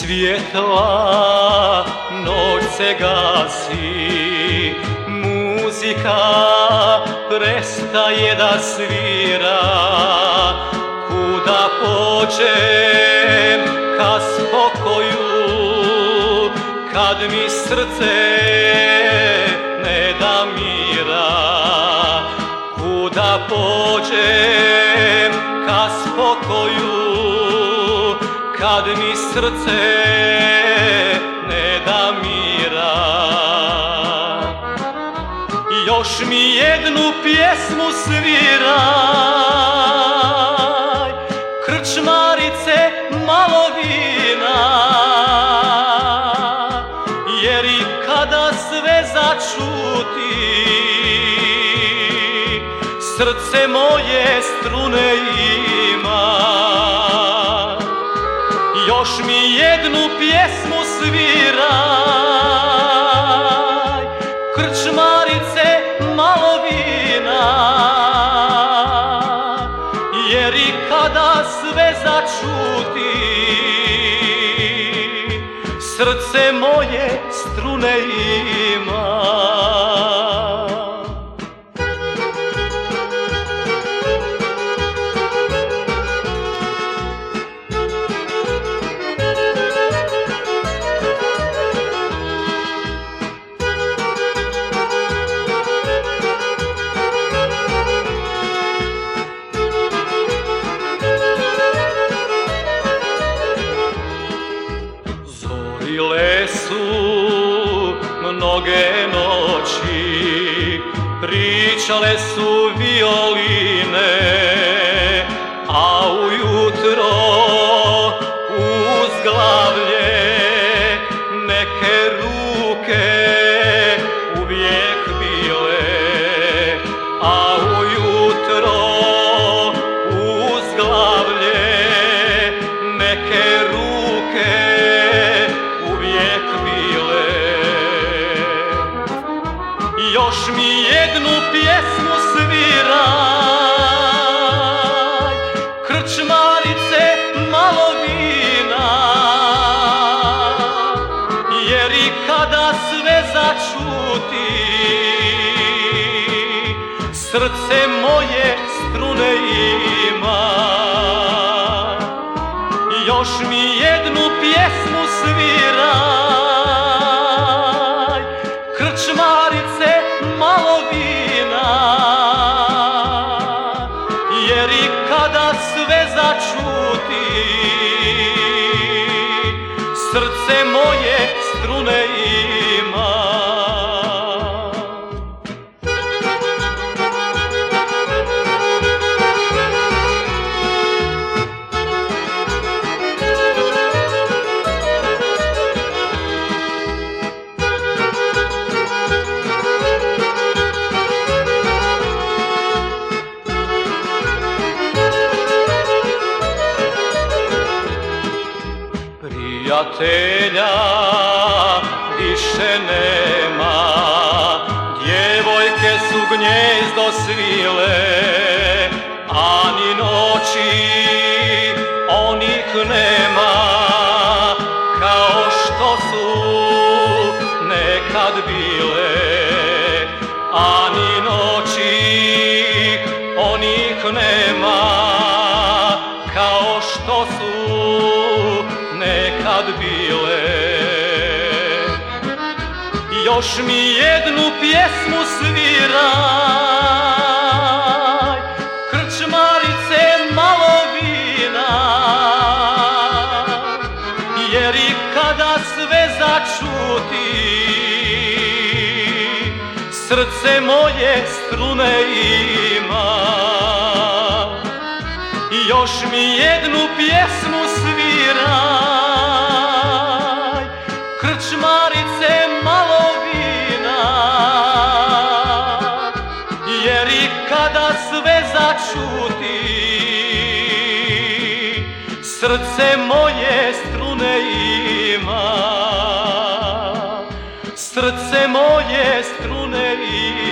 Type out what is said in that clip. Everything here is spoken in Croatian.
svjetla noć se gasi Muzika prestaje da svira. Kuda pođem ka spokoju Kad mi srce ne da mira? Kuda pođem ka spokoju kad mi srce ne da mira. Još mi jednu pjesmu sviraj Krčmarice malo vina Jer i kada sve začuti Srce moje strune ima jednu pjesmu sviraj Krčmarice malo vina. Jer i kada sve začuti Srce moje strune ima mnoge noći, pričale su violine, a ujutro uz glavlje Još mi jednu pjesmu sviraj. Krčmarice malo vina. Jer i kada sve začuti Srce moje strune ima. Još mi Prijatelja više nema, djevojke su gnjezdo svile, a ni noći onih nema, kao što su nekad bile, Još mi jednu pjesmu sviraj. Krčmarice malo vina. Jer i kada sve začuti Srce moje strune ima. Još mi jednu pjesmu kada sve začuti Srce moje strune ima. Srce moje strune ima